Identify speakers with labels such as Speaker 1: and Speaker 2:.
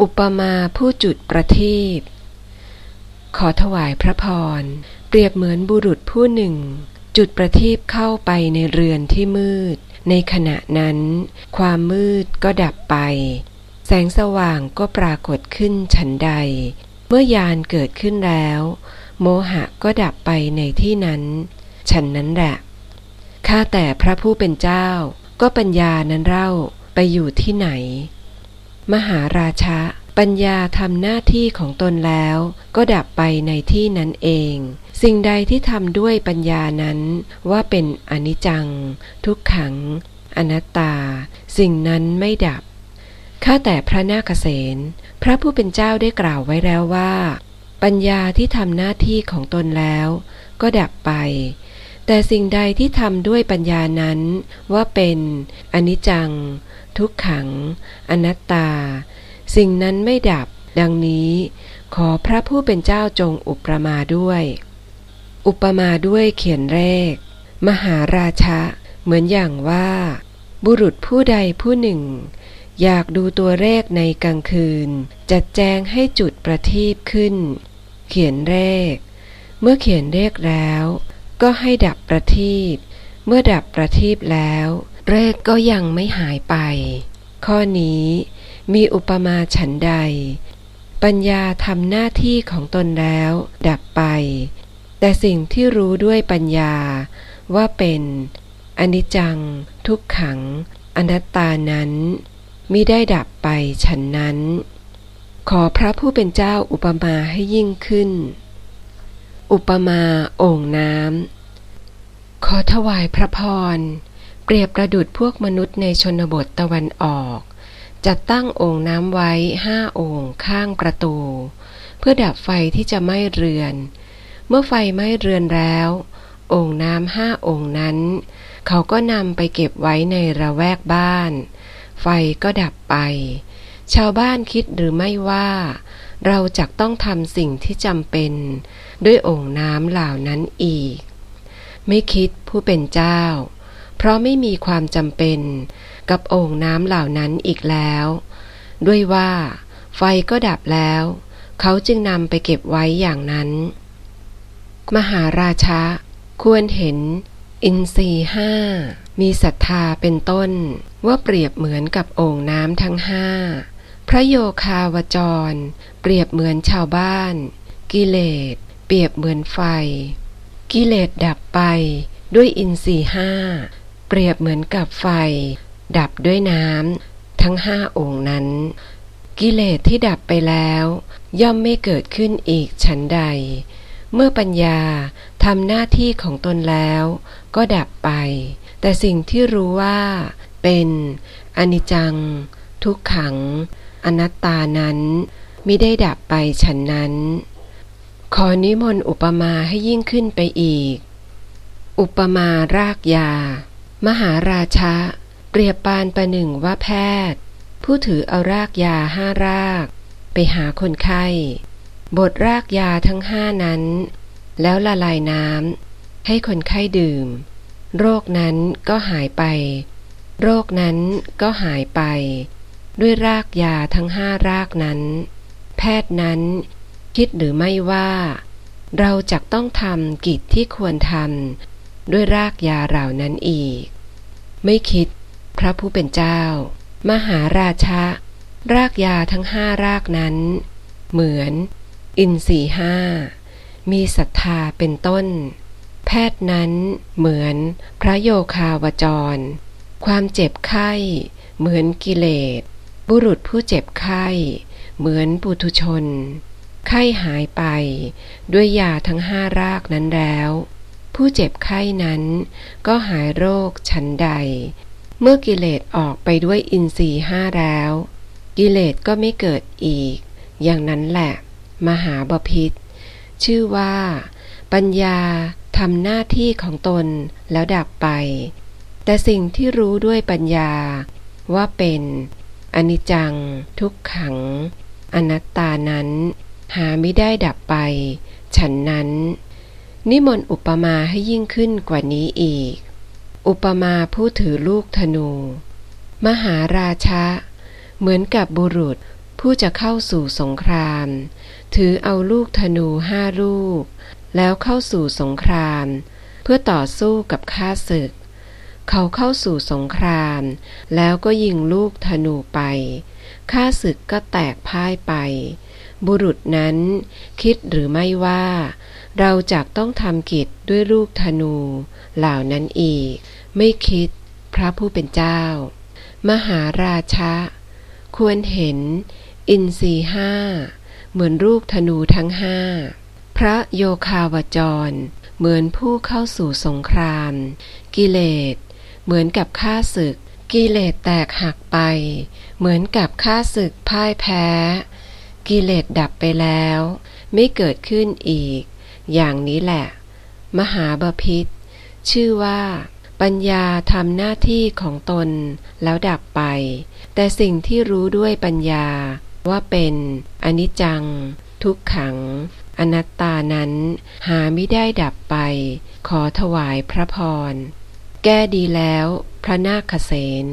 Speaker 1: อุปมาผู้จุดประทีปขอถวายพระพร เปรียบเหมือนบุรุษผู้หนึ่ง จุดประทีปเข้าไปในเรือนที่มืด ในขณะนั้น ความมืดก็ดับไป แสงสว่างก็ปรากฏขึ้นฉันใด เมื่อยานเกิดขึ้นแล้ว โมหะก็ดับไปในที่นั้น ฉันนั้นแหละข้าแต่พระผู้เป็นเจ้า ก็ปัญญานั้นเล่าไปอยู่ที่ไหน มหาราชะ ปัญญาทำหน้าที่ของตนแล้ว ก็ดับไปในที่นั้นเอง สิ่งใดที่ทำด้วยปัญญานั้น ว่าเป็นอนิจจัง ทุกขัง อนัตตา สิ่งนั้นไม่ดับข้าแต่พระนาคเษนพระผู้เป็นเจ้าได้กล่าวไว้แล้วว่า ปัญญาที่ทำหน้าที่ของตนแล้ว ก็ดับไป แต่สิ่งใดที่ทำด้วยปัญญานั้น ว่าเป็นอนิจจัง ทุกขัง อนัตตา สิ่งนั้นไม่ดับ ดังนี้ ขอพระผู้เป็นเจ้าจงอุปมาด้วย อุปมาด้วยเขียนเลขมหาราชะ เหมือนอย่างว่า บุรุษผู้ใดผู้หนึ่ง อยากดูตัวเลขในกลางคืน จัดแจงให้จุดประทีปขึ้น เขียนเลขเมื่อเขียนเลขแล้ว ก็ให้ดับประทีปเมื่อดับประทีปแล้วเลขก็ยังไม่หายไป ข้อนี้มีอุปมาฉันใด ปัญญาทำหน้าที่ของตนแล้ว ดับไป แต่สิ่งที่รู้ด้วยปัญญาว่าเป็นอนิจจัง ทุกขัง อนัตตานั้นมิได้ดับไปฉันนั้น ขอพระผู้เป็นเจ้าอุปมาให้ยิ่งขึ้น อุปมาโอ่งน้ำ ขอถวายพระพร เปรียบประดุดพวกมนุษย์ในชนบทตะวันออก จัดตั้งโอ่งน้ำไว้ห้าโอ่งข้างประตู เพื่อดับไฟที่จะไหม้เรือน เมื่อไฟไหม้เรือนแล้ว โอ่งน้ำห้าโอ่งนั้น เขาก็นำไปเก็บไว้ในระแวกบ้าน ไฟก็ดับไป ชาวบ้านคิดหรือไม่ว่า เราจะต้องทำสิ่งที่จำเป็น ด้วยโอ่งน้ำเหล่านั้นอีก ไม่คิดผู้เป็นเจ้า เพราะไม่มีความจำเป็น กับโอ่งน้ำเหล่านั้นอีกแล้ว ด้วยว่า ไฟก็ดับแล้ว เขาจึงนำไปเก็บไว้อย่างนั้น มหาราชะควรเห็น อินทรีห้ามีศรัทธาเป็นต้นว่าเปรียบเหมือนกับโอ่งน้ำทั้งห้า ระโยคาวจร เปรียบเหมือนชาวบ้าน กิเลส เปรียบเหมือนไฟ กิเลสดับไปด้วยอินทรีห้า เปรียบเหมือนกับไฟ ดับด้วยน้ำทั้งห้าองค์นั้น กิเลสที่ดับไปแล้ว ย่อมไม่เกิดขึ้นอีกฉันใด เมื่อปัญญาทำหน้าที่ของตนแล้ว ก็ดับไป แต่สิ่งที่รู้ว่า เป็นอนิจจัง ทุกขัง อนัตตานั้นมิได้ดับไปฉันนั้น ขอนิมนต์อุปมาให้ยิ่งขึ้นไปอีก อุปมารากยา มหาราชะเปรียบปานประหนึ่งว่าแพทย์ ผู้ถือเอารากยาห้าราก ไปหาคนไข้ บทรากยาทั้งห้านั้น แล้วละลายน้ำให้คนไข้ดื่ม โรคนั้นก็หายไป โรคนั้นก็หายไป ด้วยรากยาทั้งห้ารากนั้น แพทย์นั้น คิดหรือไม่ว่า เราจะต้องทำกิจที่ควรทำด้วยรากยาเหล่านั้นอีก ไม่คิด พระผู้เป็นเจ้า มหาราชะ รากยาทั้งห้ารากนั้น เหมือน อินทรีห้า มีศรัทธาเป็นต้น แพทย์นั้นเหมือนพระโยคาวจร ความเจ็บไข้เหมือนกิเลส บุรุษผู้เจ็บไข้ เหมือนปุถุชน ไข้หายไป ด้วยยาทั้งห้ารากนั้นแล้ว ผู้เจ็บไข้นั้น ก็หายโรคชั้นใด เมื่อกิเลสออกไปด้วยอินทรีห้าแล้ว กิเลสก็ไม่เกิดอีก อย่างนั้นแหละ มหาบพิษชื่อว่า ปัญญาทำหน้าที่ของตนแล้วดับไป แต่สิ่งที่รู้ด้วยปัญญาว่าเป็น อนิจจัง ทุกขัง อนัตตานั้น หาไม่ได้ดับไป ฉันนั้น นิมนต์อุปมาให้ยิ่งขึ้นกว่านี้อีก อุปมาผู้ถือลูกธนู มหาราชะ เหมือนกับบุรุษผู้จะเข้าสู่สงคราม ถือเอาลูกธนูห้าลูก แล้วเข้าสู่สงคราม เพื่อต่อสู้กับข้าศึก เขาเข้าสู่สงคราม แล้วก็ยิงลูกธนูไปข้าศึกก็แตกพ่ายไป บุรุษนั้นคิดหรือไม่ว่า เราจะต้องทำกิจด้วยลูกธนู เหล่านั้นอีก ไม่คิดพระผู้เป็นเจ้า มหาราชะ ควรเห็น อินทรีห้า เหมือนลูกธนูทั้งห้า พระโยคาวจร เหมือนผู้เข้าสู่สงคราม กิเลส เหมือนกับข้าศึก กิเลสแตกหักไป เหมือนกับข้าศึกพ่ายแพ้ กิเลสดับไปแล้ว ไม่เกิดขึ้นอีก อย่างนี้แหละ มหาบพิษชื่อว่า ปัญญาทำหน้าที่ของตนแล้วดับไป แต่สิ่งที่รู้ด้วยปัญญาว่าเป็นอนิจจัง ทุกขัง อนัตตานั้น หาไม่ได้ดับไป ขอถวายพระพร แก้ดีแล้ว พระนาคเษน